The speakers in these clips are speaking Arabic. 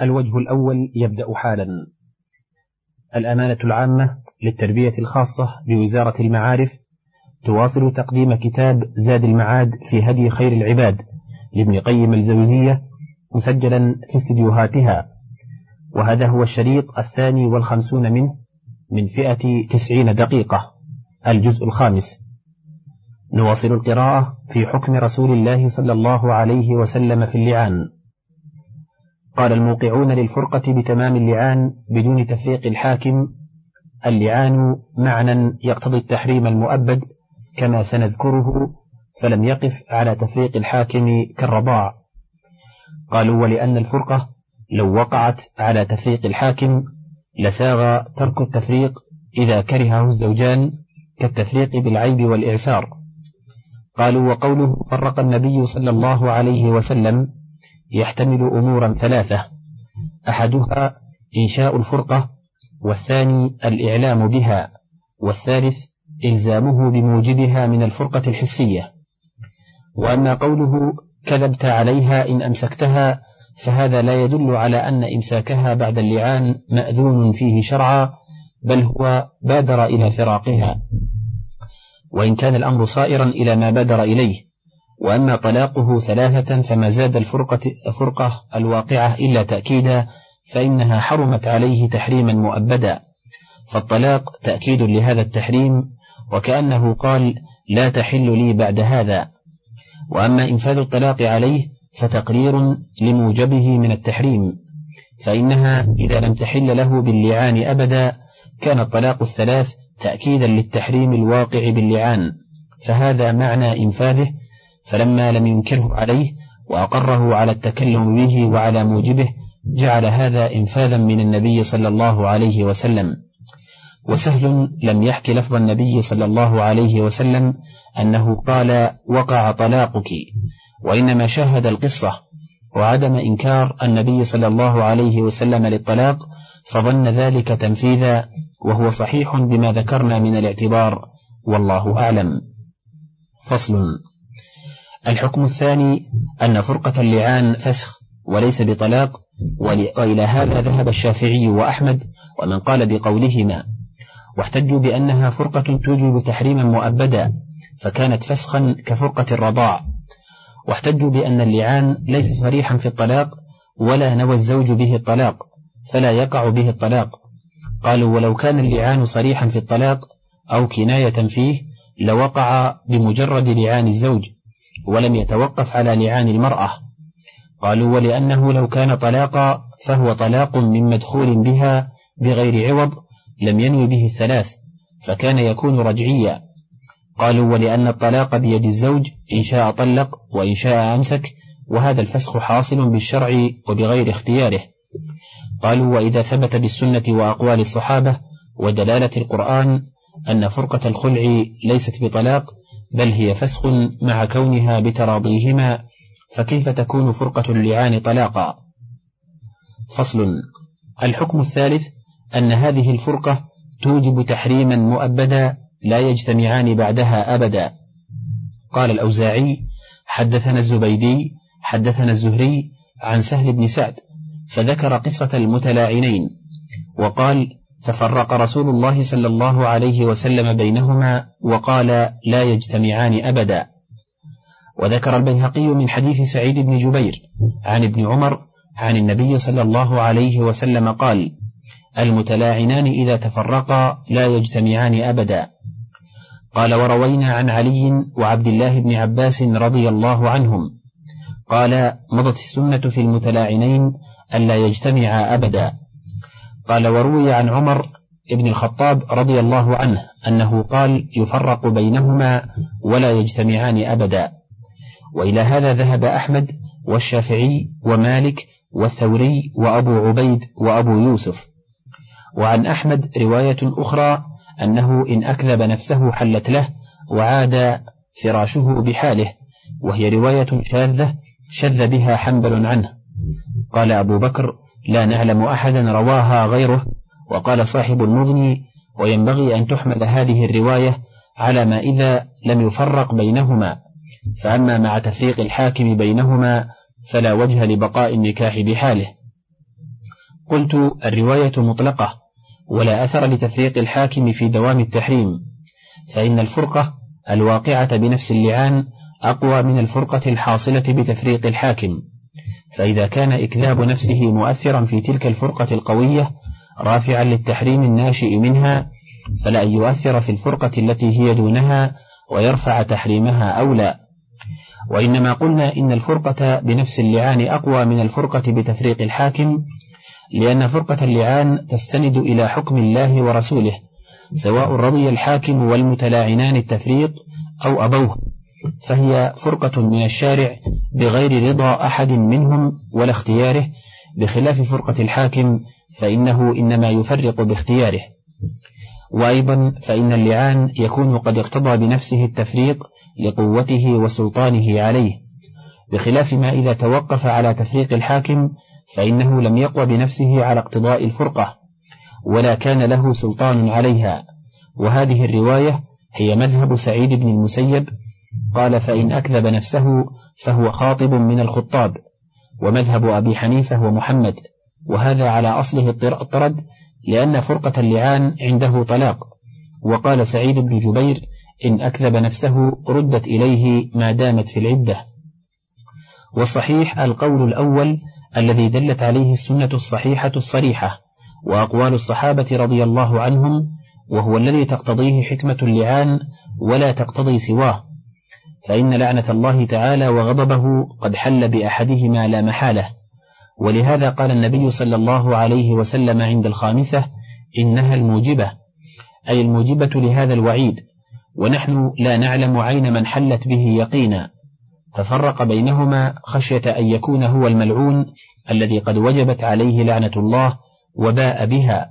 الوجه الأول يبدأ حالا. الأمانة العامة للتربية الخاصة بوزارة المعارف تواصل تقديم كتاب زاد المعاد في هدي خير العباد لابن قيم الجوزية مسجلا في استديوهاتها. وهذا هو الشريط الثاني والخمسون منه من فئة تسعين دقيقة الجزء الخامس. نواصل القراءة في حكم رسول الله صلى الله عليه وسلم في اللعان. قال الموقعون للفرقة بتمام اللعان بدون تفريق الحاكم اللعان معنى يقتضي التحريم المؤبد كما سنذكره فلم يقف على تفريق الحاكم كالرضاع. قالوا ولأن الفرقة لو وقعت على تفريق الحاكم لساغ ترك التفريق إذا كرهه الزوجان كالتفريق بالعيب والإعسار. قالوا وقوله فرق النبي صلى الله عليه وسلم يحتمل أمورا ثلاثة. أحدها إنشاء الفرقة والثاني الإعلام بها والثالث إلزامه بموجبها من الفرقة الحسية. وأما قوله كذبت عليها إن أمسكتها فهذا لا يدل على أن إمساكها بعد اللعان مأذون فيه شرعا بل هو بادر إلى فراقها. وإن كان الأمر صائرا إلى ما بادر إليه. وأما طلاقه ثلاثة فما زاد الفرقة فرقة الواقعة إلا تأكيدا فإنها حرمت عليه تحريما مؤبدا. فالطلاق تأكيد لهذا التحريم وكأنه قال لا تحل لي بعد هذا. وأما إنفاذ الطلاق عليه فتقرير لموجبه من التحريم فإنها إذا لم تحل له باللعان أبدا كان الطلاق الثلاث تأكيدا للتحريم الواقع باللعان. فهذا معنى إنفاذه فلما لم ينكره عليه وأقره على التكلم به وعلى موجبه جعل هذا إنفاذا من النبي صلى الله عليه وسلم. وسهل لم يحكي لفظ النبي صلى الله عليه وسلم أنه قال وقع طلاقك وإنما شاهد القصة وعدم إنكار النبي صلى الله عليه وسلم للطلاق فظن ذلك تنفيذا وهو صحيح بما ذكرنا من الاعتبار والله أعلم. فصل. الحكم الثاني أن فرقة اللعان فسخ وليس بطلاق وإلى هذا ذهب الشافعي وأحمد ومن قال بقولهما واحتجوا بأنها فرقة توجب تحريما مؤبدا فكانت فسخا كفرقة الرضاع. واحتجوا بأن اللعان ليس صريحا في الطلاق ولا نوى الزوج به الطلاق فلا يقع به الطلاق. قالوا ولو كان اللعان صريحا في الطلاق أو كناية فيه لوقع بمجرد لعان الزوج. ولم يتوقف على لعان المرأة. قالوا ولأنه لو كان طلاقا فهو طلاق من مدخول بها بغير عوض لم ينوي به الثلاث فكان يكون رجعيا. قالوا ولأن الطلاق بيد الزوج إن شاء طلق وإن شاء أمسك وهذا الفسخ حاصل بالشرع وبغير اختياره. قالوا وإذا ثبت بالسنة وأقوال الصحابة ودلالة القرآن أن فرقة الخلع ليست بطلاق بل هي فسخ مع كونها بتراضيهما فكيف تكون فرقة اللعان طلاقا؟ فصل الحكم الثالث أن هذه الفرقة توجب تحريما مؤبدا لا يجتمعان بعدها أبدا. قال الأوزاعي حدثنا الزبيدي حدثنا الزهري عن سهل بن سعد فذكر قصة المتلاعنين وقال ففرق رسول الله صلى الله عليه وسلم بينهما وقال لا يجتمعان أبدا. وذكر البيهقي من حديث سعيد بن جبير عن ابن عمر عن النبي صلى الله عليه وسلم قال المتلاعنان إذا تفرقا لا يجتمعان أبدا. قال وروينا عن علي وعبد الله بن عباس رضي الله عنهم. قال مضت السنة في المتلاعنين ألا يجتمعا أبدا. قال وروي عن عمر ابن الخطاب رضي الله عنه أنه قال يفرق بينهما ولا يجتمعان أبدا. وإلى هذا ذهب أحمد والشافعي ومالك والثوري وأبو عبيد وأبو يوسف. وعن أحمد رواية أخرى أنه إن أكذب نفسه حلت له وعاد فراشه بحاله وهي رواية شاذة شذ بها حنبل عنه. قال أبو بكر لا نعلم أحدا رواها غيره. وقال صاحب المغني وينبغي أن تحمل هذه الرواية على ما إذا لم يفرق بينهما. فأما مع تفريق الحاكم بينهما فلا وجه لبقاء النكاح بحاله. قلت الرواية مطلقة ولا أثر لتفريق الحاكم في دوام التحريم. فإن الفرقة الواقعة بنفس اللعان أقوى من الفرقة الحاصلة بتفريق الحاكم. فإذا كان إكذاب نفسه مؤثرا في تلك الفرقة القوية رافعا للتحريم الناشئ منها فلا يؤثر في الفرقة التي هي دونها ويرفع تحريمها أو لا. وإنما قلنا إن الفرقة بنفس اللعان أقوى من الفرقة بتفريق الحاكم لأن فرقة اللعان تستند إلى حكم الله ورسوله سواء رضي الحاكم والمتلاعنان التفريق أو أبوه. فهي فرقة من الشارع بغير رضا أحد منهم ولا اختياره. بخلاف فرقة الحاكم فإنه إنما يفرق باختياره. وأيضا فإن اللعان يكون قد اقتضى بنفسه التفريق لقوته وسلطانه عليه. بخلاف ما إذا توقف على تفريق الحاكم فإنه لم يقوى بنفسه على اقتضاء الفرقة ولا كان له سلطان عليها. وهذه الرواية هي مذهب سعيد بن المسيب قال فإن أكذب نفسه فهو خاطب من الخطاب ومذهب أبي حنيفة ومحمد وهذا على أصله الطرد لأن فرقة اللعان عنده طلاق. وقال سعيد بن جبير إن أكذب نفسه ردت إليه ما دامت في العدة. والصحيح القول الأول الذي دلت عليه السنة الصحيحة الصريحة وأقوال الصحابة رضي الله عنهم وهو الذي تقتضيه حكمة اللعان ولا تقتضي سواه. فإن لعنة الله تعالى وغضبه قد حل بأحدهما لا محالة. ولهذا قال النبي صلى الله عليه وسلم عند الخامسة إنها الموجبة أي الموجبة لهذا الوعيد ونحن لا نعلم عين من حلت به يقينا. ففرق بينهما خشية أن يكون هو الملعون الذي قد وجبت عليه لعنة الله وباء بها.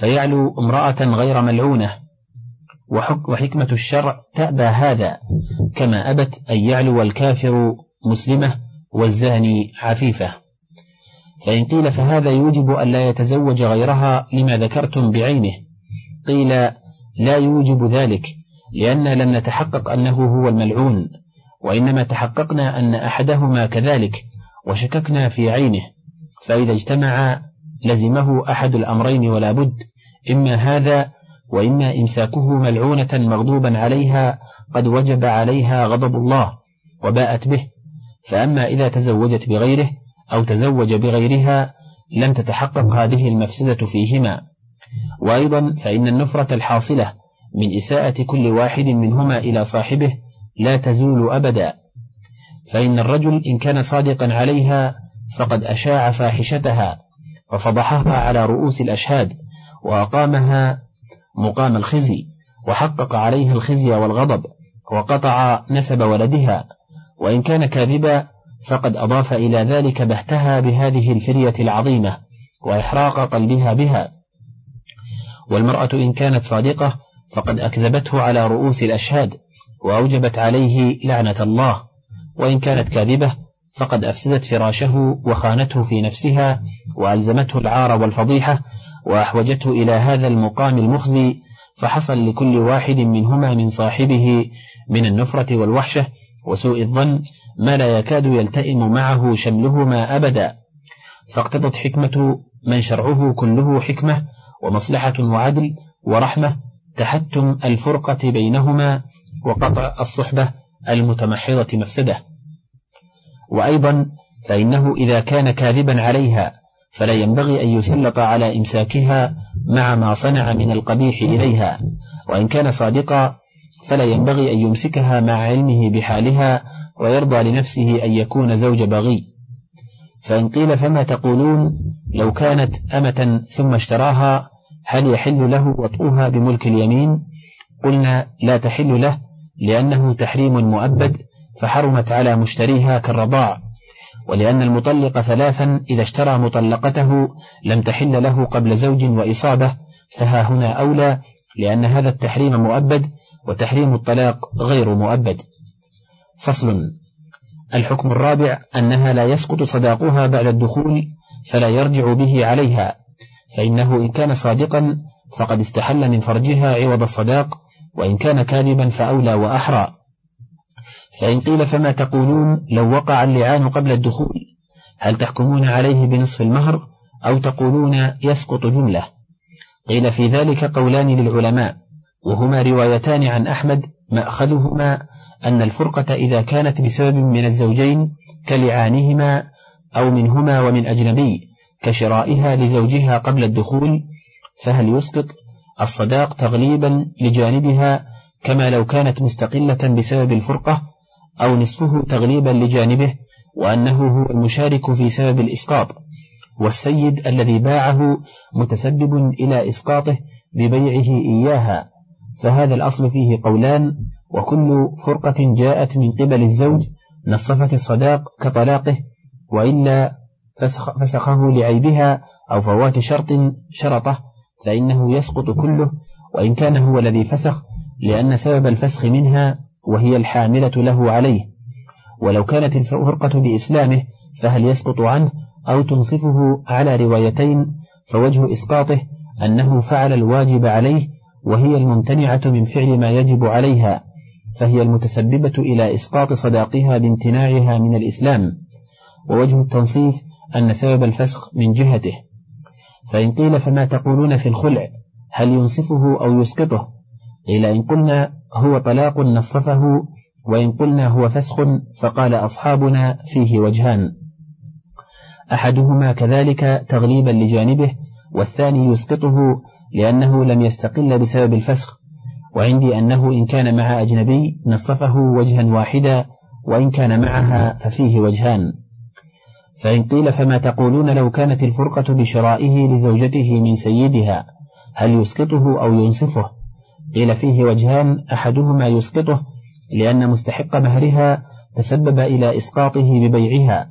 فيعلو امرأة غير ملعونة وحكمة الشرع تأبى هذا كما أبت أن يعلو الكافر مسلمة والزاني عفيفة. فإن قيل فهذا يوجب أن لا يتزوج غيرها لما ذكرتم بعينه. قيل لا يوجب ذلك لأن لم نتحقق أنه هو الملعون وإنما تحققنا أن أحدهما كذلك وشككنا في عينه. فإذا اجتمع لزمه أحد الأمرين ولا بد إما هذا وإما إمساكه ملعونة مغضوبا عليها قد وجب عليها غضب الله وباءت به. فأما إذا تزوجت بغيره أو تزوج بغيرها لم تتحقق هذه المفسدة فيهما. وأيضا فإن النفرة الحاصلة من إساءة كل واحد منهما إلى صاحبه لا تزول أبدا. فإن الرجل إن كان صادقا عليها فقد أشاع فاحشتها وفضحها على رؤوس الأشهاد وأقامها مقام الخزي وحقق عليها الخزي والغضب وقطع نسب ولدها. وإن كان كاذبا فقد أضاف إلى ذلك بهتها بهذه الفرية العظيمة وإحراق قلبها بها. والمرأة إن كانت صادقة فقد أكذبته على رؤوس الأشهاد وأوجبت عليه لعنة الله. وإن كانت كاذبة فقد أفسدت فراشه وخانته في نفسها وألزمته العار والفضيحة وأحوجته إلى هذا المقام المخزي فحصل لكل واحد منهما من صاحبه من النفرة والوحشة وسوء الظن ما لا يكاد يلتئم معه شملهما أبدا. فاقتضت حكمة من شرعه كله حكمة ومصلحة وعدل ورحمة تحتم الفرقة بينهما وقطع الصحبة المتمحضة مفسدة. وأيضا فإنه إذا كان كاذبا عليها فلا ينبغي أن يسلط على إمساكها مع ما صنع من القبيح إليها وإن كان صادقا فلا ينبغي أن يمسكها مع علمه بحالها ويرضى لنفسه أن يكون زوج بغي. فإن قيل فما تقولون؟ لو كانت أمة ثم اشتراها هل يحل له وطؤها بملك اليمين؟ قلنا لا تحل له لأنه تحريم مؤبد فحرمت على مشتريها كالرضاع. ولأن المطلق ثلاثا إذا اشترى مطلقته لم تحل له قبل زوج وإصابة فها هنا أولى لأن هذا التحريم مؤبد وتحريم الطلاق غير مؤبد. فصل. الحكم الرابع أنها لا يسقط صداقها بعد الدخول فلا يرجع به عليها فإنه إن كان صادقا فقد استحل من فرجها عوض الصداق وإن كان كاذبا فأولى وأحرى. فإن قيل فما تقولون لو وقع اللعان قبل الدخول هل تحكمون عليه بنصف المهر أو تقولون يسقط جملة؟ قيل في ذلك قولان للعلماء وهما روايتان عن أحمد مأخذهما أن الفرقة إذا كانت بسبب من الزوجين كلعانهما أو منهما ومن أجنبي كشرائها لزوجها قبل الدخول فهل يسقط؟ الصداق تغليبا لجانبها كما لو كانت مستقلة بسبب الفرقة أو نصفه تغليبا لجانبه وأنه هو المشارك في سبب الإسقاط والسيد الذي باعه متسبب إلى إسقاطه ببيعه إياها. فهذا الأصل فيه قولان وكل فرقة جاءت من قبل الزوج نصفت الصداق كطلاقه وإلا فسخ فسخه لعيبها أو فوات شرط شرطه فإنه يسقط كله وإن كان هو الذي فسخ لأن سبب الفسخ منها وهي الحاملة له عليه. ولو كانت الفرقة بإسلامه فهل يسقط عنه أو تنصفه على روايتين فوجه إسقاطه أنه فعل الواجب عليه وهي الممتنعة من فعل ما يجب عليها فهي المتسببة إلى إسقاط صداقها بامتناعها من الإسلام. ووجه التنصيف أن سبب الفسخ من جهته. فإن قيل فما تقولون في الخلع هل ينصفه أو يسقطه؟ قيل إن قلنا هو طلاق نصفه وإن قلنا هو فسخ فقال أصحابنا فيه وجهان. أحدهما كذلك تغليبا لجانبه والثاني يسقطه لأنه لم يستقل بسبب الفسخ. وعندي أنه إن كان مع أجنبي نصفه وجها واحدا وإن كان معها ففيه وجهان. فإن قيل فما تقولون لو كانت الفرقة بشرائه لزوجته من سيدها هل يسقطه أو ينصفه؟ قيل فيه وجهان أحدهما يسقطه لأن مستحق مهرها تسبب إلى إسقاطه ببيعها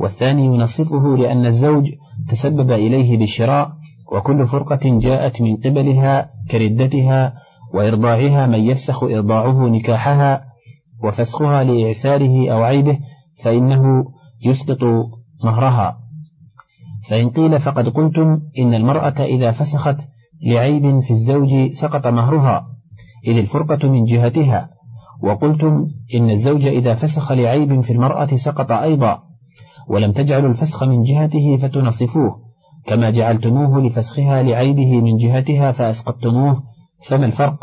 والثاني ينصفه لأن الزوج تسبب إليه بالشراء وكل فرقة جاءت من قبلها كردتها وإرضاعها من يفسخ إرضاعه نكاحها وفسخها لإعساره أو عيبه فإنه يسقط مهرها. فإن قيل فقد قلتم إن المرأة إذا فسخت لعيب في الزوج سقط مهرها. إذ الفرقة من جهتها. وقلتم إن الزوج إذا فسخ لعيب في المرأة سقط أيضا. ولم تجعلوا الفسخ من جهته فتنصفوه. كما جعلتموه لفسخها لعيبه من جهتها فأسقطتموه. فما الفرق؟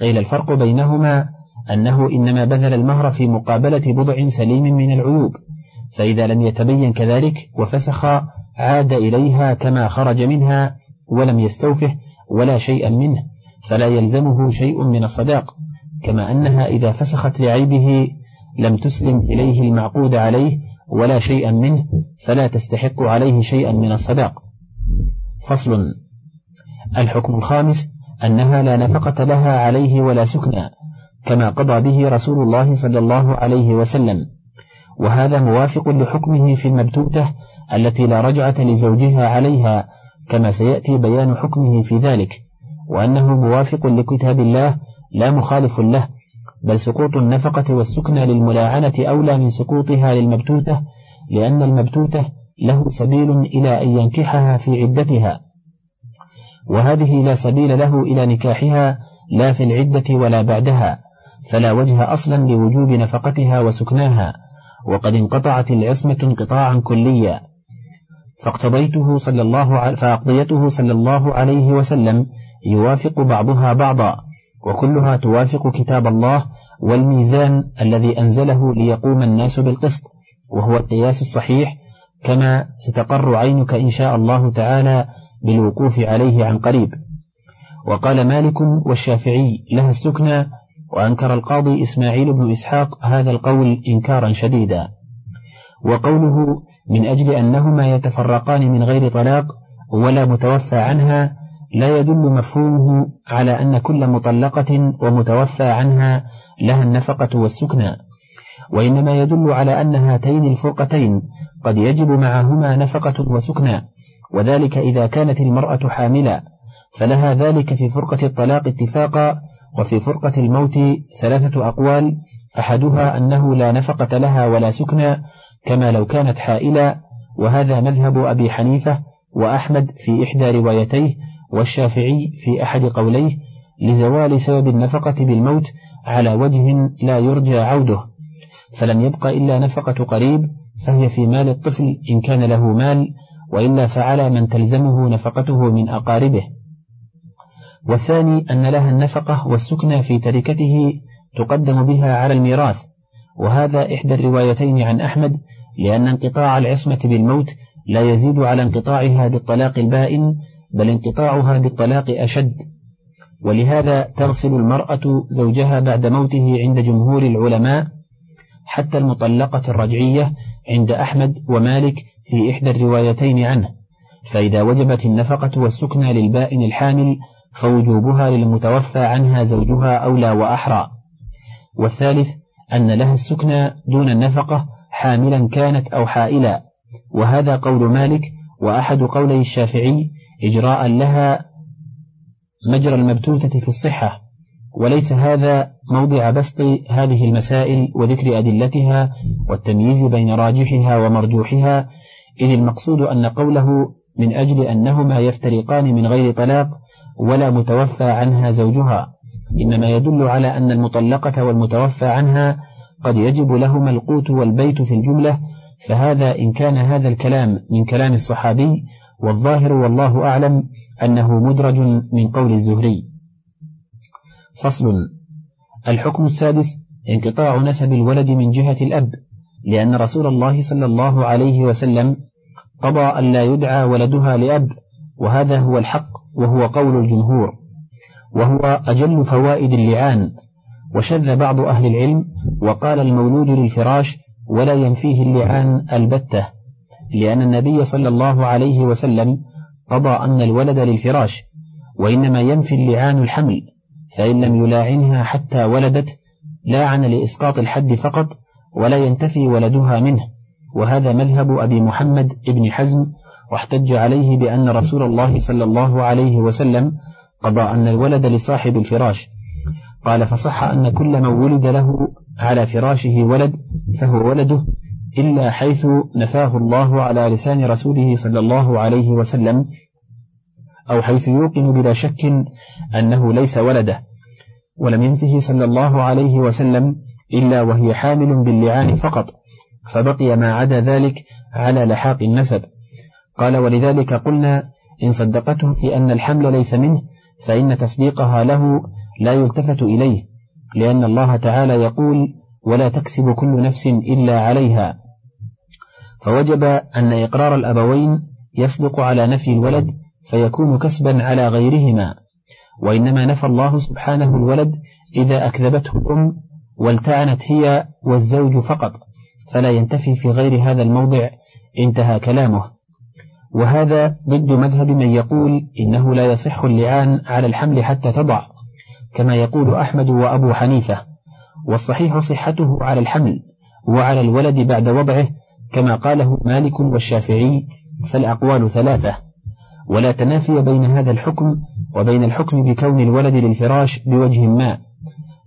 قيل الفرق بينهما أنه إنما بذل المهر في مقابلة بضع سليم من العيوب. فإذا لم يتبين كذلك وفسخ عاد إليها كما خرج منها ولم يستوفه ولا شيئا منه فلا يلزمه شيء من الصداق كما أنها إذا فسخت لعيبه لم تسلم إليه المعقود عليه ولا شيئا منه فلا تستحق عليه شيئا من الصداق. فصل. الحكم الخامس أنها لا نفقة لها عليه ولا سكنى كما قضى به رسول الله صلى الله عليه وسلم. وهذا موافق لحكمه في المبتوتة التي لا رجعة لزوجها عليها كما سيأتي بيان حكمه في ذلك وأنه موافق لكتاب الله لا مخالف له بل سقوط النفقة والسكنى للملاعنة أولى من سقوطها للمبتوتة لأن المبتوتة له سبيل إلى أن ينكحها في عدتها. وهذه لا سبيل له إلى نكاحها لا في العدة ولا بعدها فلا وجه أصلا لوجوب نفقتها وسكناها وقد انقطعت العصمة انقطاعا كليا. فاقتضيته صلى الله فأقضيته صلى الله عليه وسلم يوافق بعضها بعضا وكلها توافق كتاب الله والميزان الذي أنزله ليقوم الناس بالقسط وهو القياس الصحيح كما ستقر عينك إن شاء الله تعالى بالوقوف عليه عن قريب. وقال مالك والشافعي لها السكنى وأنكر القاضي إسماعيل بن إسحاق هذا القول إنكارا شديدا. وقوله من أجل أنهما يتفرقان من غير طلاق ولا متوفى عنها لا يدل مفهومه على أن كل مطلقة ومتوفى عنها لها النفقة والسكنى. وإنما يدل على أن هاتين الفرقتين قد يجب معهما نفقة وسكنى وذلك إذا كانت المرأة حاملا فلها ذلك في فرقة الطلاق اتفاقا وفي فرقة الموت ثلاثة أقوال أحدها أنه لا نفقة لها ولا سكنى كما لو كانت حائلا وهذا مذهب أبي حنيفة وأحمد في إحدى روايتيه والشافعي في أحد قوليه لزوال سبب النفقة بالموت على وجه لا يرجى عوده. فلم يبق إلا نفقة قريب فهي في مال الطفل إن كان له مال وإلا فعلى من تلزمه نفقته من أقاربه. والثاني أن لها النفقة والسكنى في تركته تقدم بها على الميراث وهذا إحدى الروايتين عن أحمد لأن انقطاع العصمة بالموت لا يزيد على انقطاعها بالطلاق البائن بل انقطاعها بالطلاق أشد. ولهذا تغسل المرأة زوجها بعد موته عند جمهور العلماء حتى المطلقة الرجعية عند أحمد ومالك في إحدى الروايتين عنه. فإذا وجبت النفقة والسكنى للبائن الحامل فوجوبها للمتوفى عنها زوجها أولى وأحرى. والثالث أن لها السكنى دون النفقة حاملا كانت أو حائلا. وهذا قول مالك وأحد قولي الشافعي إجراء لها مجرى المبتوتة في الصحة. وليس هذا موضع بسط هذه المسائل وذكر أدلتها والتمييز بين راجحها ومرجوحها إذ المقصود أن قوله من أجل أنهما يفترقان من غير طلاق ولا متوفى عنها زوجها. إنما يدل على أن المطلقة والمتوفى عنها قد يجب لهما القوت والبيت في الجملة فهذا إن كان هذا الكلام من كلام الصحابي والظاهر والله أعلم أنه مدرج من قول الزهري. فصل الحكم السادس انقطاع نسب الولد من جهة الأب لأن رسول الله صلى الله عليه وسلم قضى أن لا يدعى ولدها لأب وهذا هو الحق وهو قول الجمهور. وهو أجل فوائد اللعان وشذ بعض أهل العلم وقال المولود للفراش ولا ينفيه اللعان البتة لأن النبي صلى الله عليه وسلم قضى أن الولد للفراش وإنما ينفي اللعان الحمل فإن لم يلاعنها حتى ولدت لاعن لإسقاط الحد فقط ولا ينتفي ولدها منه وهذا مذهب أبي محمد ابن حزم واحتج عليه بأن رسول الله صلى الله عليه وسلم قضى أن الولد لصاحب الفراش. قال فصح أن كل من ولد له على فراشه ولد فهو ولده إلا حيث نفاه الله على لسان رسوله صلى الله عليه وسلم أو حيث يوقن بلا شك أنه ليس ولده. ولم ينفه صلى الله عليه وسلم إلا وهي حامل باللعان فقط فبقي ما عدا ذلك على لحاق النسب. قال ولذلك قلنا إن صدقته في أن الحمل ليس منه فإن تصديقها له لا يلتفت إليه لأن الله تعالى يقول ولا تكسب كل نفس إلا عليها فوجب أن إقرار الأبوين يصدق على نفي الولد فيكون كسبا على غيرهما وإنما نفى الله سبحانه الولد إذا أكذبته الأم والتعنت هي والزوج فقط فلا ينتفي في غير هذا الموضع انتهى كلامه. وهذا ضد مذهب من يقول إنه لا يصح اللعان على الحمل حتى تضع كما يقول أحمد وأبو حنيفة والصحيح صحته على الحمل وعلى الولد بعد وضعه كما قاله مالك والشافعي فالأقوال ثلاثة. ولا تنافي بين هذا الحكم وبين الحكم بكون الولد للفراش بوجه ما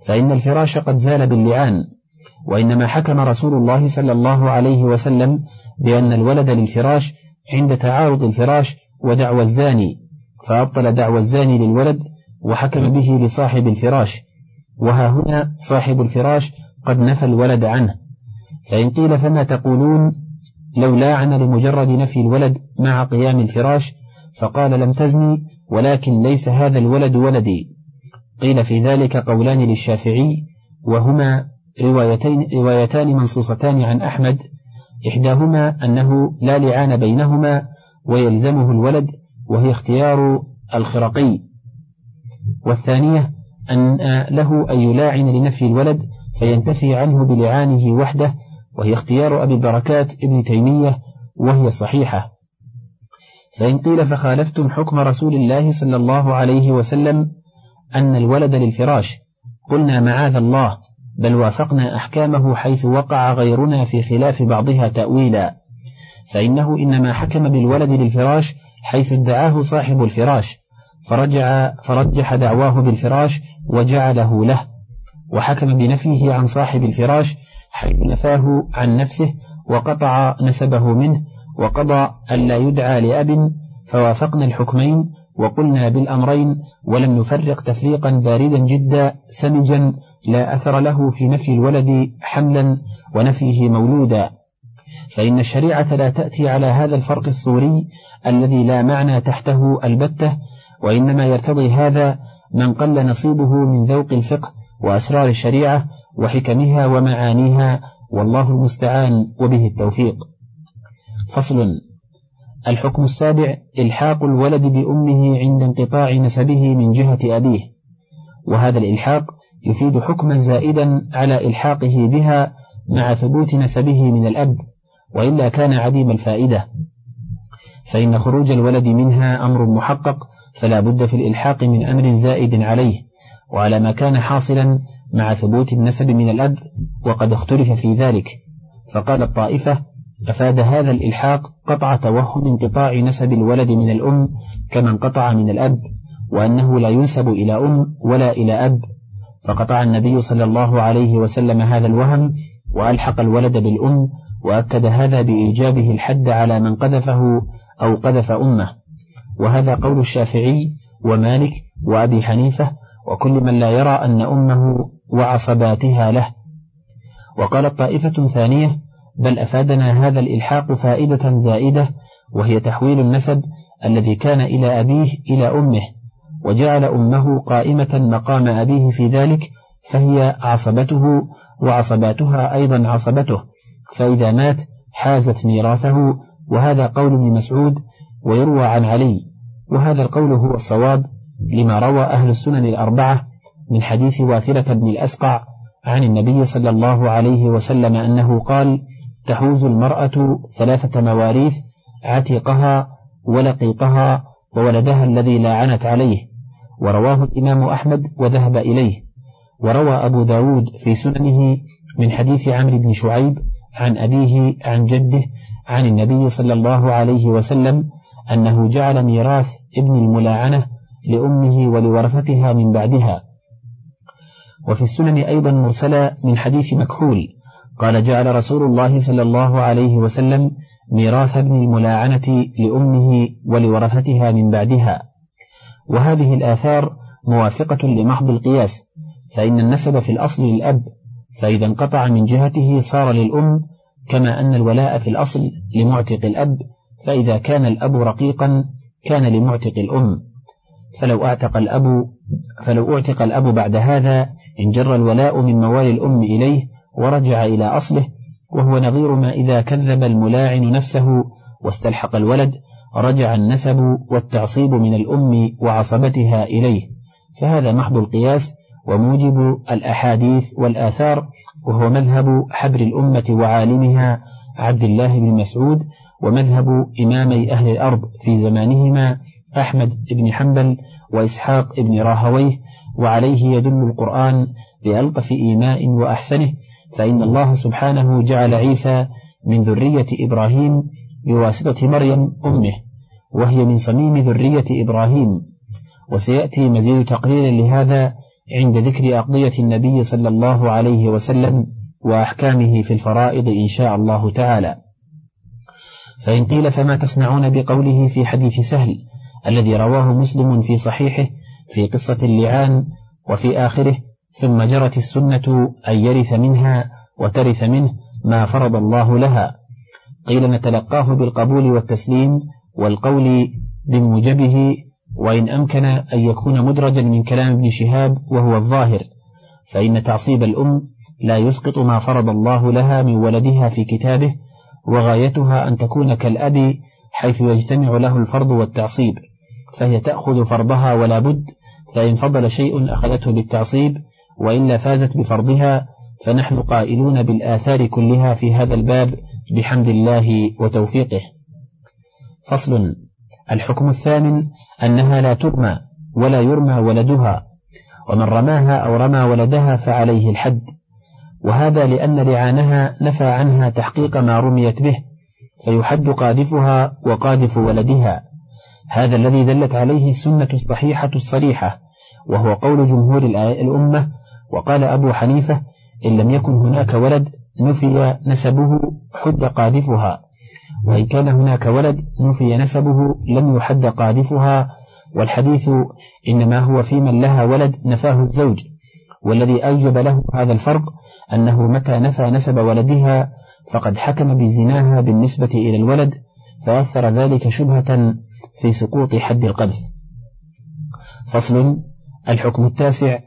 فإن الفراش قد زال باللعان وإنما حكم رسول الله صلى الله عليه وسلم بأن الولد للفراش عند تعارض الفراش ودعوى الزاني فأبطل دعوى الزاني للولد وحكم به لصاحب الفراش. وها هنا صاحب الفراش قد نفى الولد عنه. فإن قيل فما تقولون؟ لو لاعن لمجرد نفي الولد مع قيام الفراش فقال لم تزني ولكن ليس هذا الولد ولدي. قيل في ذلك قولان للشافعي وهما روايتين روايتان منصوصتان عن أحمد إحداهما أنه لا لعان بينهما ويلزمه الولد وهي اختيار الخرقي. والثانية أن له أن يلاعن لنفي الولد فينتفي عنه بلعانه وحده وهي اختيار أبي البركات ابن تيمية وهي صحيحة. فإن قيل فخالفتم حكم رسول الله صلى الله عليه وسلم أن الولد للفراش قلنا معاذ الله بل وافقنا أحكامه حيث وقع غيرنا في خلاف بعضها تأويلا. فإنه إنما حكم بالولد للفراش حيث ادعاه صاحب الفراش فرجع فرجح دعواه بالفراش وجعله له وحكم بنفيه عن صاحب الفراش حيث نفاه عن نفسه وقطع نسبه منه وقضى ألا يدعى لأب فوافقنا الحكمين وقلنا بالأمرين ولم نفرق تفريقا باردا جدا سمجا لا أثر له في نفي الولد حملا ونفيه مولودا. فإن الشريعة لا تأتي على هذا الفرق الصوري الذي لا معنى تحته البتة وإنما يرتضي هذا من قل نصيبه من ذوق الفقه وأسرار الشريعة وحكمها ومعانيها والله المستعان وبه التوفيق. فصل الحكم السابع إلحاق الولد بأمه عند انقطاع نسبه من جهة أبيه. وهذا الإلحاق يفيد حكما زائدا على إلحاقه بها مع ثبوت نسبه من الأب وإلا كان عديم الفائدة. فإن خروج الولد منها أمر محقق فلا بد في الإلحاق من أمر زائد عليه وعلى ما كان حاصلا مع ثبوت النسب من الأب وقد اختلف في ذلك. فقال الطائفة أفاد هذا الإلحاق قطع توهم انقطاع نسب الولد من الأم كما انقطع من الأب وأنه لا ينسب إلى أم ولا إلى أب فقطع النبي صلى الله عليه وسلم هذا الوهم وألحق الولد بالأم وأكد هذا بإيجابه الحد على من قذفه أو قذف أمه. وهذا قول الشافعي ومالك وأبي حنيفة وكل من لا يرى أن أمه وعصباتها له. وقالت طائفة ثانية بل أفادنا هذا الإلحاق فائدة زائدة وهي تحويل النسب الذي كان إلى أبيه إلى أمه. وجعل أمه قائمة مقام أبيه في ذلك فهي عصبته وعصباتها أيضا عصبته فإذا مات حازت ميراثه وهذا قول ابن مسعود ويروى عن علي وهذا القول هو الصواب لما روى أهل السنن الأربعة من حديث واثرة بن الأسقع عن النبي صلى الله عليه وسلم أنه قال تحوز المرأة ثلاثة مواريث عتيقها ولقيطها وولدها الذي لا عنت عليه ورواه الإمام أحمد وذهب إليه. وروى أبو داود في سننه من حديث عمرو بن شعيب عن أبيه عن جده عن النبي صلى الله عليه وسلم أنه جعل ميراث ابن الملاعنة لأمه ولورثتها من بعدها. وفي السنن أيضا مرسلا من حديث مكحول قال جعل رسول الله صلى الله عليه وسلم ميراث ابن الملاعنة لأمه ولورثتها من بعدها. وهذه الآثار موافقة لمحض القياس فإن النسب في الأصل للأب فإذا انقطع من جهته صار للأم كما أن الولاء في الأصل لمعتق الأب فإذا كان الأب رقيقا كان لمعتق الأم. فلو أعتق الأب فلو أعتق الأب بعد هذا انجر الولاء من موالي الأم إليه ورجع إلى أصله وهو نظير ما إذا كذب الملاعن نفسه واستلحق الولد رجع النسب والتعصيب من الأم وعصبتها إليه. فهذا محض القياس وموجب الأحاديث والآثار وهو مذهب حبر الأمة وعالمها عبد الله بن مسعود ومذهب إمامي أهل الأرض في زمانهما أحمد بن حنبل وإسحاق بن راهويه وعليه يدل القرآن بألطف إيماء وأحسنه. فإن الله سبحانه جعل عيسى من ذرية إبراهيم بواسطة مريم أمه. وهي من صميم ذرية إبراهيم وسيأتي مزيد تقرير لهذا عند ذكر أقضية النبي صلى الله عليه وسلم وأحكامه في الفرائض إن شاء الله تعالى. فإن قيل فما تصنعون بقوله في حديث سهل الذي رواه مسلم في صحيحه في قصة اللعان وفي آخره ثم جرت السنة أن يرث منها وترث منه ما فرض الله لها. قيل نتلقاه بالقبول والتسليم والقول بموجبه وإن أمكن أن يكون مدرجا من كلام ابن شهاب وهو الظاهر فإن تعصيب الأم لا يسقط ما فرض الله لها من ولدها في كتابه وغايتها أن تكون كالأب حيث يجتمع له الفرض والتعصيب فهي تأخذ فرضها ولا بد فإن فضل شيء أخذته بالتعصيب وإلا فازت بفرضها فنحن قائلون بالآثار كلها في هذا الباب بحمد الله وتوفيقه. فصل. الحكم الثامن أنها لا ترمى ولا يرمى ولدها ومن رماها أو رمى ولدها فعليه الحد. وهذا لأن لعانها نفى عنها تحقيق ما رميت به فيحد قاذفها وقاذف ولدها. هذا الذي دلت عليه السنة الصحيحة الصريحة وهو قول جمهور الأمة. وقال أبو حنيفة إن لم يكن هناك ولد نفي نسبه حد قاذفها. وإن كان هناك ولد نفي نسبه لم يحد قاذفها والحديث إنما هو في من لها ولد نفاه الزوج والذي أوجب له هذا الفرق أنه متى نفى نسب ولدها فقد حكم بزناها بالنسبة إلى الولد فأثر ذلك شبهة في سقوط حد القذف. فصل الحكم التاسع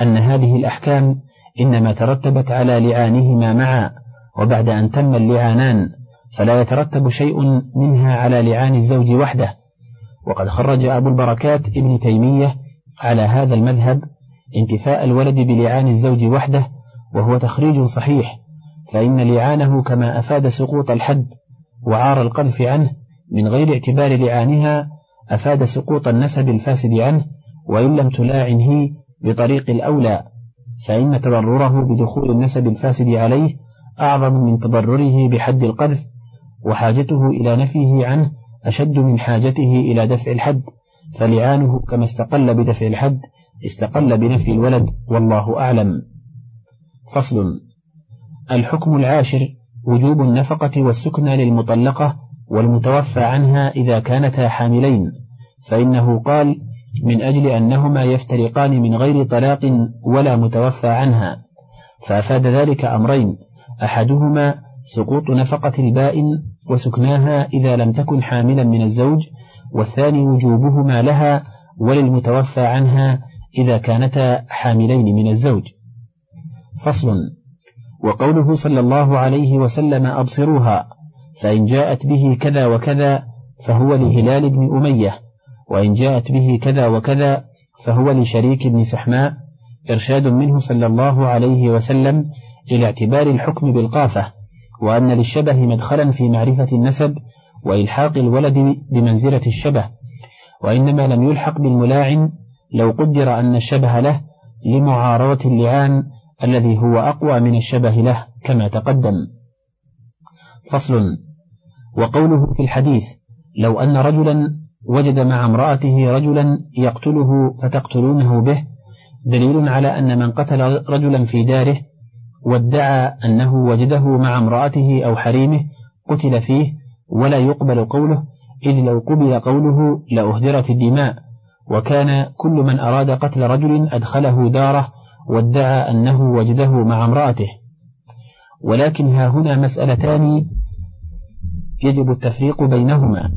أن هذه الأحكام إنما ترتبت على لعانهما معا وبعد أن تم اللعانان. فلا يترتب شيء منها على لعان الزوج وحده. وقد خرج أبو البركات ابن تيمية على هذا المذهب انتفاء الولد بلعان الزوج وحده وهو تخريج صحيح فإن لعانه كما أفاد سقوط الحد وعار القذف عنه من غير اعتبار لعانها أفاد سقوط النسب الفاسد عنه وإن لم تلاعنه بطريق الأولى فإن تضرره بدخول النسب الفاسد عليه أعظم من تضرره بحد القذف وحاجته إلى نفيه عنه أشد من حاجته إلى دفع الحد فلعانه كما استقل بدفع الحد استقل بنفي الولد والله أعلم. فصل. الحكم العاشر وجوب النفقة والسكنى للمطلقة والمتوفى عنها إذا كانتا حاملين فإنه قال من أجل أنهما يفترقان من غير طلاق ولا متوفى عنها. فأفاد ذلك أمرين أحدهما سقوط نفقة البائن وسكناها إذا لم تكن حاملا من الزوج والثاني وجوبهما لها وللمتوفى عنها إذا كانتا حاملين من الزوج. فصل. وقوله صلى الله عليه وسلم أبصروها فإن جاءت به كذا وكذا فهو لهلال بن أمية وإن جاءت به كذا وكذا فهو لشريك بن سحماء إرشاد منه صلى الله عليه وسلم إلى اعتبار الحكم بالقافة. وأن للشبه مدخلا في معرفة النسب وإلحاق الولد بمنزلة الشبه وإنما لم يلحق بالملاعن لو قدر أن الشبه له لمعارضة اللعان الذي هو أقوى من الشبه له كما تقدم. فصل. وقوله في الحديث لو أن رجلا وجد مع امرأته رجلا يقتله فتقتلونه به دليل على أن من قتل رجلا في داره وادعى أنه وجده مع امرأته أو حريمه قتل فيه ولا يقبل قوله إذ لو قبل قوله لأهدرت الدماء. وكان كل من أراد قتل رجل أدخله داره وادعى أنه وجده مع امرأته. ولكن ها هنا مسألتان يجب التفريق بينهما.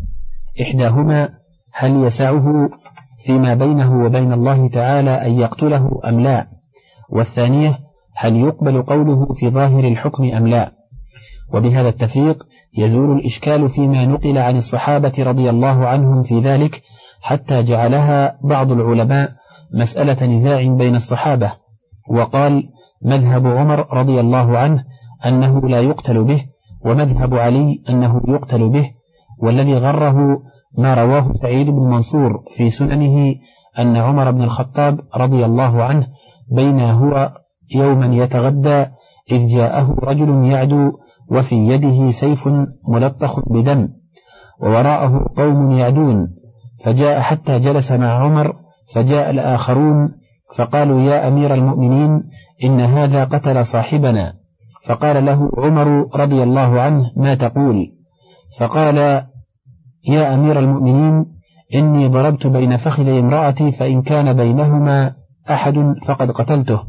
إحداهما هل يسعه فيما بينه وبين الله تعالى أن يقتله أم لا؟ والثانية هل يقبل قوله في ظاهر الحكم أم لا؟ وبهذا التفريق يزول الإشكال فيما نقل عن الصحابة رضي الله عنهم في ذلك حتى جعلها بعض العلماء مسألة نزاع بين الصحابة. وقال مذهب عمر رضي الله عنه أنه لا يقتل به ومذهب علي أنه يقتل به والذي غره ما رواه سعيد بن منصور في سننه أن عمر بن الخطاب رضي الله عنه بين هو يوما يتغدى إذ جاءه رجل يعدو وفي يده سيف ملطخ بدم ووراءه قوم يعدون فجاء حتى جلس مع عمر فجاء الآخرون فقالوا يا أمير المؤمنين إن هذا قتل صاحبنا. فقال له عمر رضي الله عنه ما تقول؟ فقال يا أمير المؤمنين إني ضربت بين فخذي امرأتي فإن كان بينهما أحد فقد قتلته.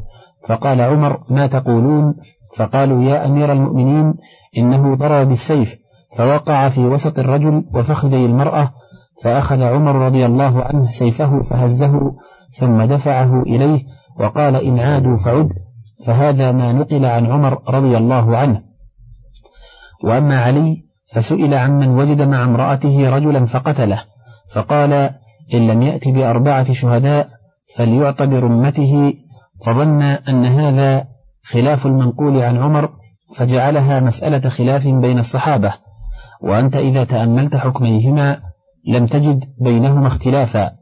فقال عمر ما تقولون؟ فقالوا يا أمير المؤمنين إنه ضرب بالسيف فوقع في وسط الرجل وفخذي المرأة. فأخذ عمر رضي الله عنه سيفه فهزه ثم دفعه إليه وقال إن عادوا فعد. فهذا ما نقل عن عمر رضي الله عنه. وأما علي فسئل عمن وجد مع امرأته رجلا فقتله فقال إن لم يأت بأربعة شهداء فليعط برمته فظن أن هذا خلاف المنقول عن عمر فجعلها مسألة خلاف بين الصحابة. وأنت إذا تأملت حكميهما لم تجد بينهما اختلافا.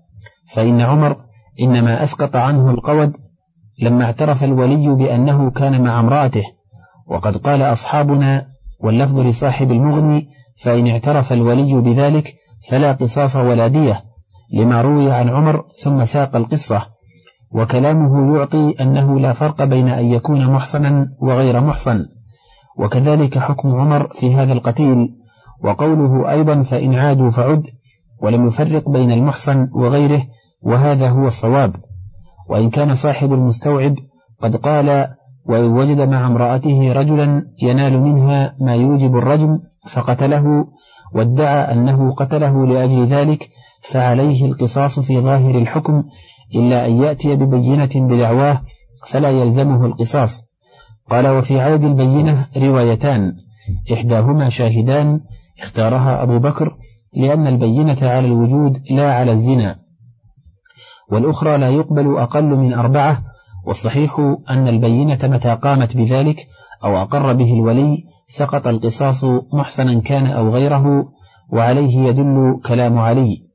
فإن عمر إنما أسقط عنه القود لما اعترف الولي بأنه كان مع امرأته. وقد قال أصحابنا واللفظ لصاحب المغني فإن اعترف الولي بذلك فلا قصاص ولا دية لما روي عن عمر ثم ساق القصة. وكلامه يعطي أنه لا فرق بين أن يكون محصنا وغير محصن. وكذلك حكم عمر في هذا القتيل وقوله أيضا فإن عادوا فعد ولم يفرق بين المحصن وغيره وهذا هو الصواب. وإن كان صاحب المستوعب قد قال وإن وجد مع امرأته رجلا ينال منها ما يوجب الرجم فقتله وادعى أنه قتله لأجل ذلك فعليه القصاص في ظاهر الحكم إلا أن يأتي ببينة بدعواه فلا يلزمه القصاص. قال وفي عدد البينة روايتان إحداهما شاهدان اختارها أبو بكر لأن البينة على الوجود لا على الزنا. والأخرى لا يقبل أقل من أربعة والصحيح أن البينة متى قامت بذلك أو أقر به الولي سقط القصاص محسنا كان أو غيره وعليه يدل كلام علي.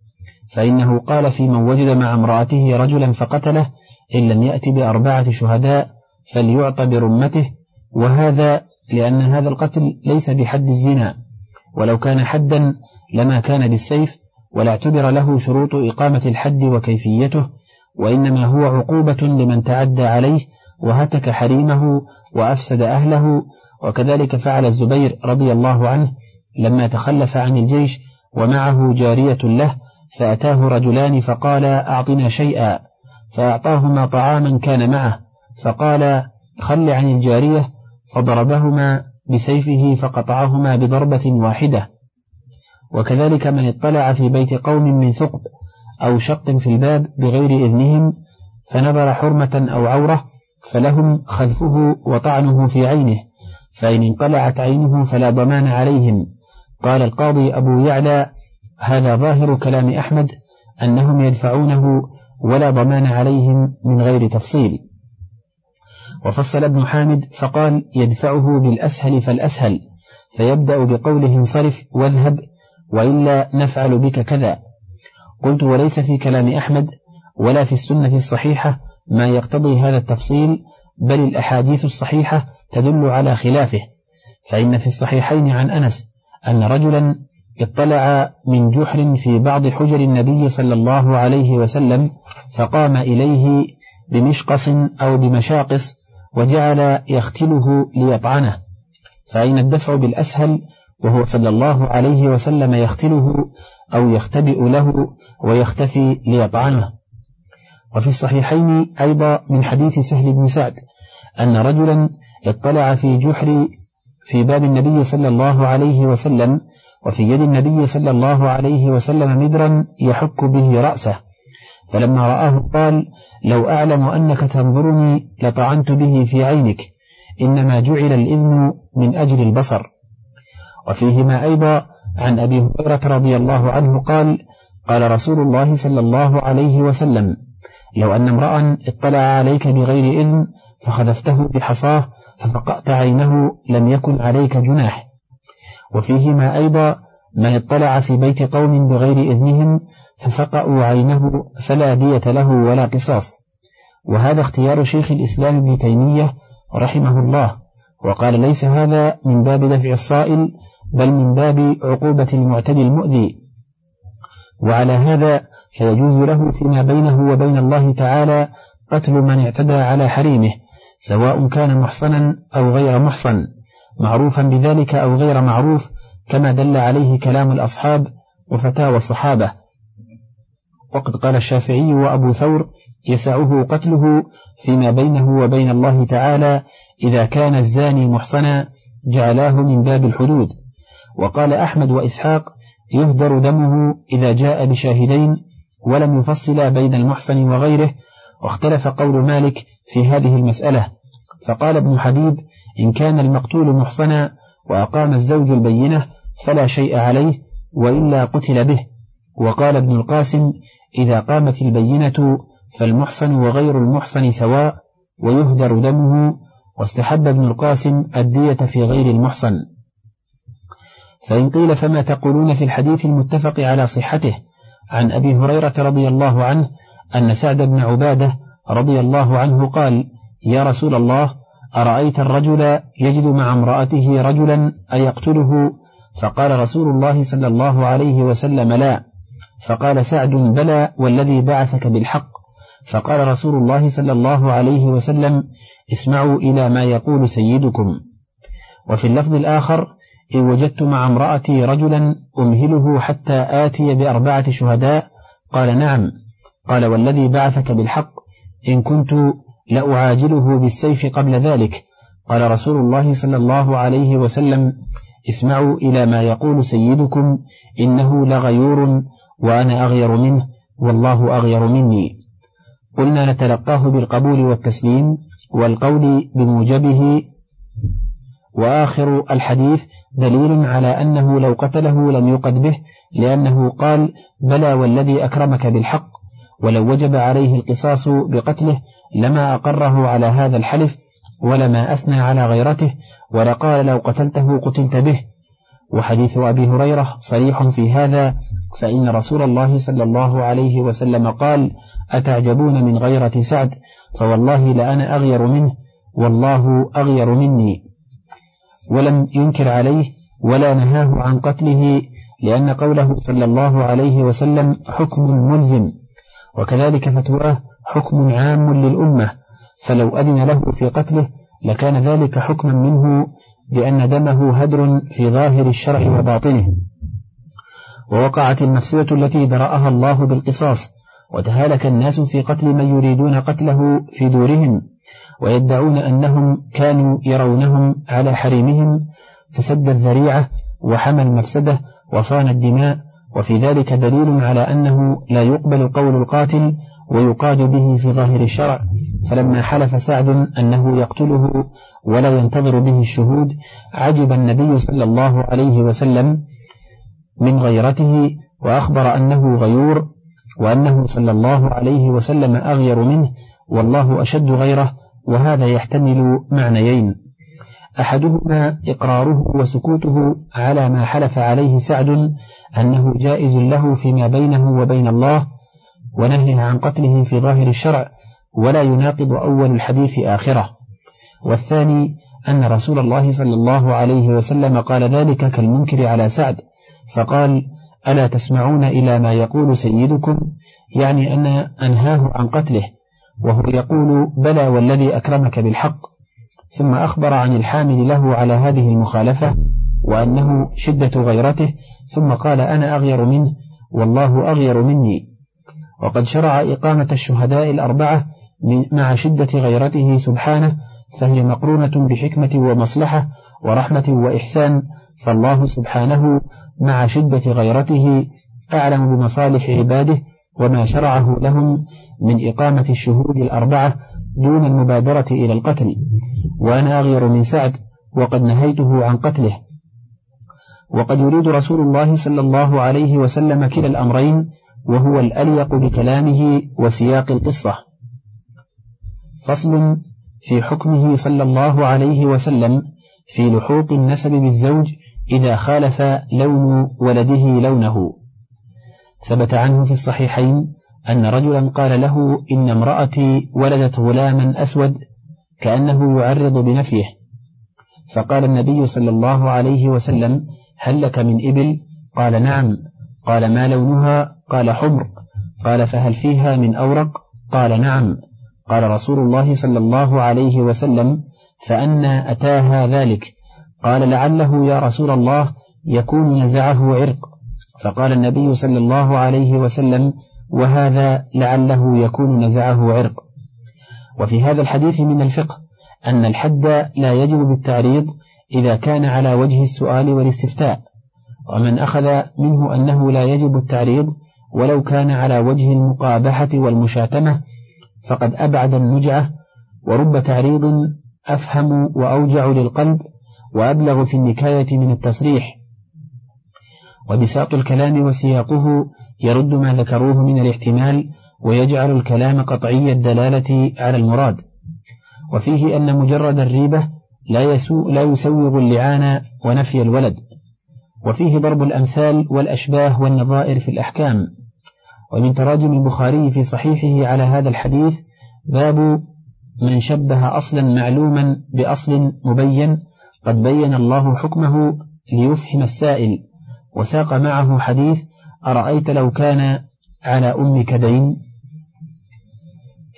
فإنه قال في من وجد مع امرأته رجلا فقتله إن لم يأت بأربعة شهداء فليعط برمته وهذا لأن هذا القتل ليس بحد الزنا. ولو كان حدا لما كان بالسيف ولا اعتبر له شروط إقامة الحد وكيفيته وإنما هو عقوبة لمن تعدى عليه وهتك حريمه وأفسد أهله. وكذلك فعل الزبير رضي الله عنه لما تخلف عن الجيش ومعه جارية له فأتاه رجلان فقال أعطنا شيئا. فأعطاهما طعاما كان معه. فقال خل عن الجارية. فضربهما بسيفه فقطعهما بضربة واحدة. وكذلك من اطلع في بيت قوم من ثقب أو شق في الباب بغير إذنهم فنظر حرمة أو عورة فلهم خلفه وطعنه في عينه. فإن انقلعت عينه فلا ضمان عليهم. قال القاضي أبو يعلى هذا ظاهر كلام أحمد أنهم يدفعونه ولا ضمان عليهم من غير تفصيل. وفصل ابن حامد فقال يدفعه بالأسهل فالأسهل فيبدأ بقوله انصرف واذهب وإلا نفعل بك كذا. قلت وليس في كلام أحمد ولا في السنة الصحيحة ما يقتضي هذا التفصيل بل الأحاديث الصحيحة تدل على خلافه. فإن في الصحيحين عن أنس أن رجلا اطلع من جحر في بعض حجر النبي صلى الله عليه وسلم فقام إليه بمشقص أو بمشاقص وجعل يختله ليطعنه. فأين الدفع بالأسهل؟ وهو صلى الله عليه وسلم يختله أو يختبئ له ويختفي ليطعنه. وفي الصحيحين أيضا من حديث سهل بن سعد أن رجلا اطلع في جحر في باب النبي صلى الله عليه وسلم وفي يد النبي صلى الله عليه وسلم مدرا يحك به رأسه. فلما رآه قال لو أعلم أنك تنظرني لطعنت به في عينك إنما جعل الإذن من أجل البصر. وفيهما أيضا عن أبي هريرة رضي الله عنه قال قال رسول الله صلى الله عليه وسلم لو أن امرأ اطلع عليك بغير إذن فخذفته بحصاه ففقأت عينه لم يكن عليك جناح. وفيهما أيضا من اطلع في بيت قوم بغير إذنهم ففقأوا عينه فلا دية له ولا قصاص. وهذا اختيار شيخ الإسلام ابن تيمية رحمه الله. وقال ليس هذا من باب دفع الصائل بل من باب عقوبة المعتدي المؤذي. وعلى هذا فيجوز له فيما بينه وبين الله تعالى قتل من اعتدى على حريمه سواء كان محصنا أو غير محصن. معروفا بذلك أو غير معروف كما دل عليه كلام الأصحاب وفتاوى الصحابة. وقد قال الشافعي وأبو ثور يسعه قتله فيما بينه وبين الله تعالى إذا كان الزاني محصنا جعلاه من باب الحدود. وقال أحمد وإسحاق يهدر دمه إذا جاء بشاهدين ولم يفصل بين المحصن وغيره واختلف قول مالك في هذه المسألة. فقال ابن حبيب إن كان المقتول محصنا وأقام الزوج البينة فلا شيء عليه وإلا قتل به. وقال ابن القاسم إذا قامت البينة فالمحصن وغير المحصن سواء ويهدر دمه. واستحب ابن القاسم الدية في غير المحصن. فإن قيل فما تقولون في الحديث المتفق على صحته عن أبي هريرة رضي الله عنه أن سعد بن عبادة رضي الله عنه قال يا رسول الله أرأيت الرجل يجد مع امرأته رجلا أيقتله؟ فقال رسول الله صلى الله عليه وسلم لا. فقال سعد بلى والذي بعثك بالحق. فقال رسول الله صلى الله عليه وسلم اسمعوا إلى ما يقول سيدكم. وفي اللفظ الآخر إن وجدت مع امرأتي رجلا أمهله حتى آتي بأربعة شهداء؟ قال نعم. قال والذي بعثك بالحق إن كنت لأعاجله بالسيف قبل ذلك. قال رسول الله صلى الله عليه وسلم اسمعوا إلى ما يقول سيدكم إنه لغيور وأنا أغير منه والله أغير مني. قلنا نتلقاه بالقبول والتسليم والقول بموجبه. وآخر الحديث دليل على أنه لو قتله لم يقد به لأنه قال بلى والذي أكرمك بالحق ولو وجب عليه القصاص بقتله لما أقره على هذا الحلف ولما أثنى على غيرته ولقال لو قتلته قتلت به. وحديث أبي هريرة صريح في هذا فإن رسول الله صلى الله عليه وسلم قال أتعجبون من غيرة سعد؟ فوالله لأنا أغير منه والله أغير مني. ولم ينكر عليه ولا نهاه عن قتله لأن قوله صلى الله عليه وسلم حكم ملزم. وكذلك فتواه حكم عام للأمة فلو أذن له في قتله لكان ذلك حكما منه بأن دمه هدر في ظاهر الشرع وباطنه. ووقعت المفسدة التي درأها الله بالقصاص وتهالك الناس في قتل من يريدون قتله في دورهم ويدعون أنهم كانوا يرونهم على حريمهم فسد الذريعة وحمى المفسدة وصان الدماء وفي ذلك دليل على أنه لا يقبل قول القاتل ويقاد به في ظاهر الشرع. فلما حلف سعد أنه يقتله ولا ينتظر به الشهود عجب النبي صلى الله عليه وسلم من غيرته وأخبر أنه غيور وأنه صلى الله عليه وسلم أغير منه والله أشد غيره وهذا يحتمل معنيين. أحدهما إقراره وسكوته على ما حلف عليه سعد أنه جائز له فيما بينه وبين الله ونهي عن قتله في ظاهر الشرع ولا يناقض أول الحديث آخره. والثاني أن رسول الله صلى الله عليه وسلم قال ذلك كالمنكر على سعد فقال ألا تسمعون إلى ما يقول سيدكم؟ يعني أن أنهاه عن قتله وهو يقول بلى والذي أكرمك بالحق ثم أخبر عن الحامل له على هذه المخالفة وأنه شدة غيرته ثم قال أنا أغير منه والله أغير مني وقد شرع إقامة الشهداء الأربعة مع شدة غيرته سبحانه فهي مقرونة بحكمة ومصلحة ورحمة وإحسان فالله سبحانه مع شدة غيرته أعلم بمصالح عباده وما شرعه لهم من إقامة الشهود الأربعة دون المبادرة إلى القتل. وأنا أغير من سعد وقد نهيته عن قتله. وقد يريد رسول الله صلى الله عليه وسلم كلا الأمرين وهو الأليق بكلامه وسياق القصة. فصل في حكمه صلى الله عليه وسلم في لحوق النسب بالزوج إذا خالف لون ولده لونه. ثبت عنه في الصحيحين أن رجلا قال له إن امرأتي ولدت غلاما أسود كأنه يعرض بنفيه. فقال النبي صلى الله عليه وسلم هل لك من إبل؟ قال نعم قال ما لونها؟ قال حمر. قال فهل فيها من أورق؟ قال نعم. قال رسول الله صلى الله عليه وسلم فأنا أتاها ذلك. قال لعله يا رسول الله يكون نزعه عرق. فقال النبي صلى الله عليه وسلم وهذا لعله يكون نزعه عرق. وفي هذا الحديث من الفقه أن الحد لا يجب بالتعريض إذا كان على وجه السؤال والاستفتاء. ومن أخذ منه أنه لا يجب التعريض ولو كان على وجه المقابحة والمشاتمة فقد أبعد النجعة ورب تعريض أفهم وأوجع للقلب وأبلغ في النكاية من التصريح. وبساط الكلام وسياقه يرد ما ذكروه من الاحتمال ويجعل الكلام قطعي الدلالة على المراد. وفيه أن مجرد الريبة لا, يسوء لا يسوغ اللعان ونفي الولد. وفيه ضرب الأمثال والأشباه والنظائر في الأحكام. ومن تراجم البخاري في صحيحه على هذا الحديث باب من شبه أصلا معلوما بأصل مبين قد بين الله حكمه ليفهم السائل. وساق معه حديث أرأيت لو كان على أمك دين؟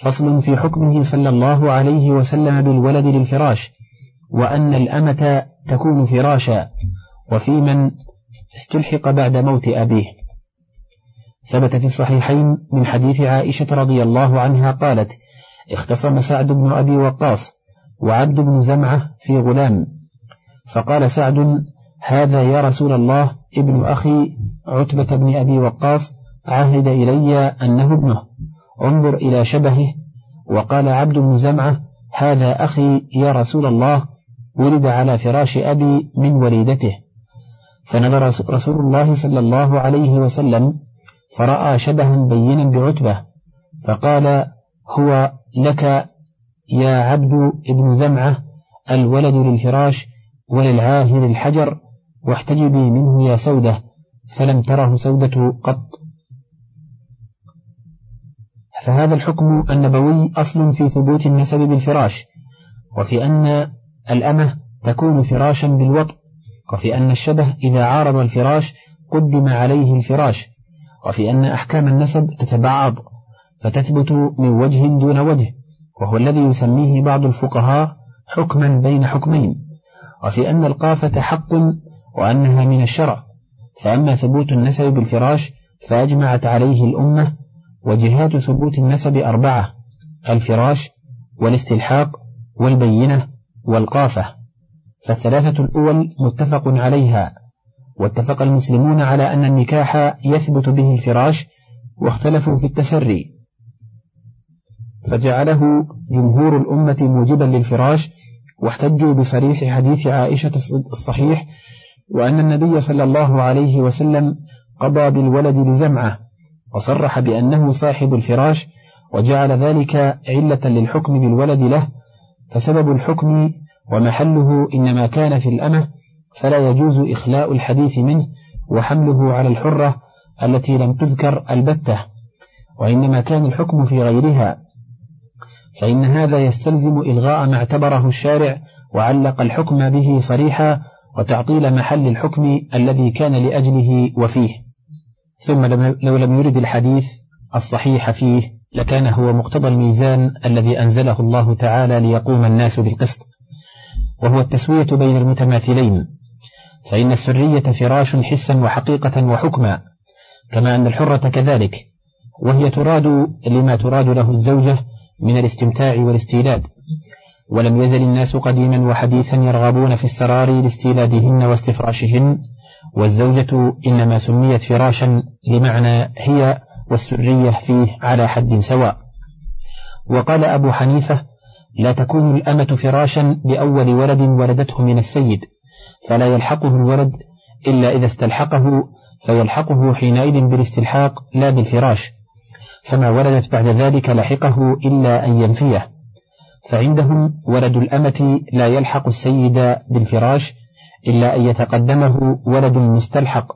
فصل في حكمه صلى الله عليه وسلم بالولد للفراش وأن الأمة تكون فراشا. وفي من استلحق بعد موت أبيه. ثبت في الصحيحين من حديث عائشة رضي الله عنها قالت اختصم سعد بن أبي وقاص وعبد بن زمعة في غلام. فقال سعد هذا يا رسول الله ابن أخي عتبة بن أبي وقاص عهد إلي أنه ابنه. انظر إلى شبهه. وقال عبد بن زمعة هذا أخي يا رسول الله ولد على فراش أبي من وليدته. فنظر رسول الله صلى الله عليه وسلم فرأى شبها بينا بعتبة فقال هو لك يا عبد ابن زمعة الولد للفراش وللعاهر الحجر واحتجبي منه يا سودة فلم تره سودة قط. فهذا الحكم النبوي أصل في ثبوت النسب بالفراش وفي أن الأمة تكون فراشا بالوطء وفي أن الشبه إذا عارض الفراش قدم عليه الفراش وفي أن أحكام النسب تتبعض فتثبت من وجه دون وجه وهو الذي يسميه بعض الفقهاء حكما بين حكمين. وفي أن القافة حق وأنها من الشرع فأما ثبوت النسب بالفراش فأجمعت عليه الأمة وجهات ثبوت النسب أربعة الفراش والإستلحاق والبينة والقافة. فالثلاثة الأول متفق عليها واتفق المسلمون على أن النكاح يثبت به الفراش واختلفوا في التسري. فجعله جمهور الأمة موجبا للفراش واحتجوا بصريح حديث عائشة الصحيح وأن النبي صلى الله عليه وسلم قضى بالولد لزمعة وصرح بأنه صاحب الفراش وجعل ذلك علة للحكم بالولد له فسبب الحكم ومحله إنما كان في الأمة فلا يجوز إخلاء الحديث منه وحمله على الحرة التي لم تذكر البتة وإنما كان الحكم في غيرها. فإن هذا يستلزم إلغاء ما اعتبره الشارع وعلق الحكم به صريحا وتعطيل محل الحكم الذي كان لأجله وفيه. ثم لو لم يرد الحديث الصحيح فيه لكان هو مقتضى الميزان الذي أنزله الله تعالى ليقوم الناس بالقسط. وهو التسوية بين المتماثلين. فإن السرية فراش حسا وحقيقة وحكما كما أن الحرة كذلك وهي تراد لما تراد له الزوجة من الاستمتاع والاستيلاد. ولم يزل الناس قديما وحديثا يرغبون في السرار لاستيلادهن واستفراشهن والزوجة إنما سميت فراشا لمعنى هي والسرية فيه على حد سواء. وقال أبو حنيفة لا تكون الأمة فراشا لأول ولد ولدته من السيد فلا يلحقه الولد إلا إذا استلحقه فيلحقه حينئذ بالاستلحاق لا بالفراش فما ولدت بعد ذلك لحقه إلا أن ينفيه. فعندهم ولد الأمة لا يلحق السيد بالفراش إلا أن يتقدمه ولد مستلحق.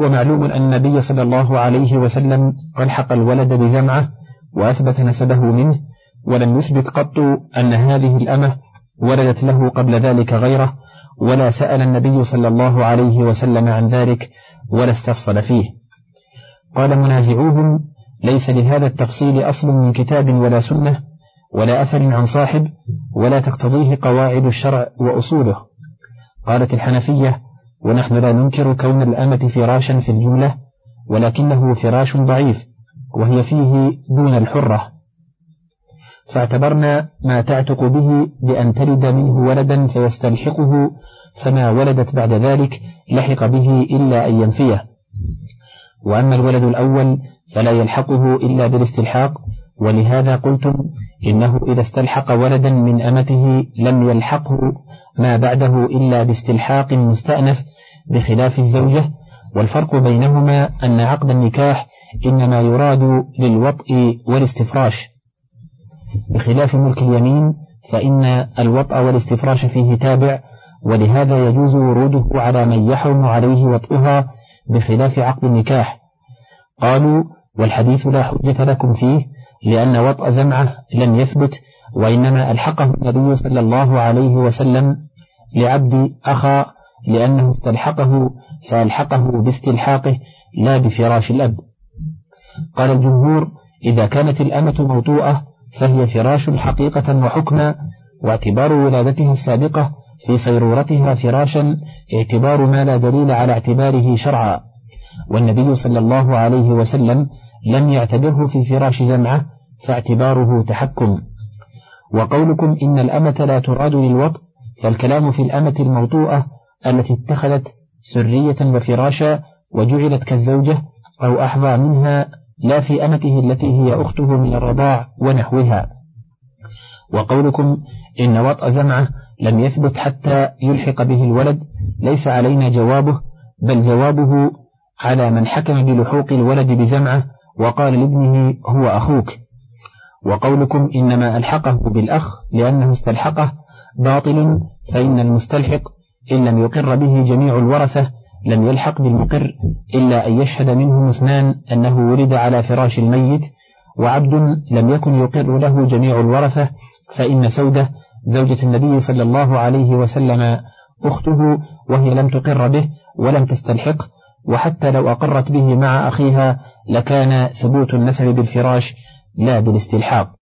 ومعلوم أن النبي صلى الله عليه وسلم ألحق الولد بجمعة وأثبت نسبه منه ولم يثبت قط أن هذه الأمة ولدت له قبل ذلك غيره ولا سأل النبي صلى الله عليه وسلم عن ذلك ولا استفصل فيه. قال منازعوهم ليس لهذا التفصيل أصل من كتاب ولا سنة ولا أثر عن صاحب ولا تقتضيه قواعد الشرع وأصوله. قالت الحنفية ونحن لا ننكر كون الأمة فراشا في الجملة ولكنه فراش ضعيف وهي فيه دون الحرة. فاعتبرنا ما تعتق به بأن تلد منه ولدا فيستلحقه فما ولدت بعد ذلك لحق به إلا أن ينفيه. وأما الولد الأول فلا يلحقه إلا بالاستلحاق ولهذا قلتم إنه إذا استلحق ولدا من أمته لم يلحقه ما بعده إلا باستلحاق مستأنف بخلاف الزوجة والفرق بينهما أن عقد النكاح إنما يراد للوطء والاستفراش. بخلاف ملك اليمين فإن الوطأ والاستفراش فيه تابع ولهذا يجوز وروده على من يحرم عليه وطئها بخلاف عقد النكاح. قالوا والحديث لا حجة لكم فيه لأن وطأ زمعة لم يثبت وإنما ألحقه النبي صلى الله عليه وسلم لعبد أخا لأنه استلحقه فألحقه باستلحاقه لا بفراش الأب. قال الجمهور إذا كانت الأمة موطوءة فهي فراش حقيقة وحكما واعتبار ولادتها السابقة في صيرورتها فراشا اعتبار ما لا دليل على اعتباره شرعا. والنبي صلى الله عليه وسلم لم يعتبره في فراش زمعة فاعتباره تحكم. وقولكم إن الأمة لا تراد للوط فالكلام في الأمة الموطوءة التي اتخذت سرية وفراشا وجعلت كالزوجة أو أحظى منها لا في أمته التي هي أخته من الرضاع ونحوها. وقولكم إن وطأ زمعة لم يثبت حتى يلحق به الولد ليس علينا جوابه بل جوابه على من حكم بلحوق الولد بزمعة وقال لابنه هو أخوك. وقولكم إنما ألحقه بالأخ لأنه استلحقه باطل فإن المستلحق إن لم يقر به جميع الورثة لم يلحق بالمقر إلا أن يشهد منهم اثنان أنه ولد على فراش الميت وعبد لم يكن يقر له جميع الورثة فإن سودة زوجة النبي صلى الله عليه وسلم أخته وهي لم تقر به ولم تستلحق وحتى لو أقرت به مع أخيها لكان ثبوت النسب بالفراش لا بالاستلحاق.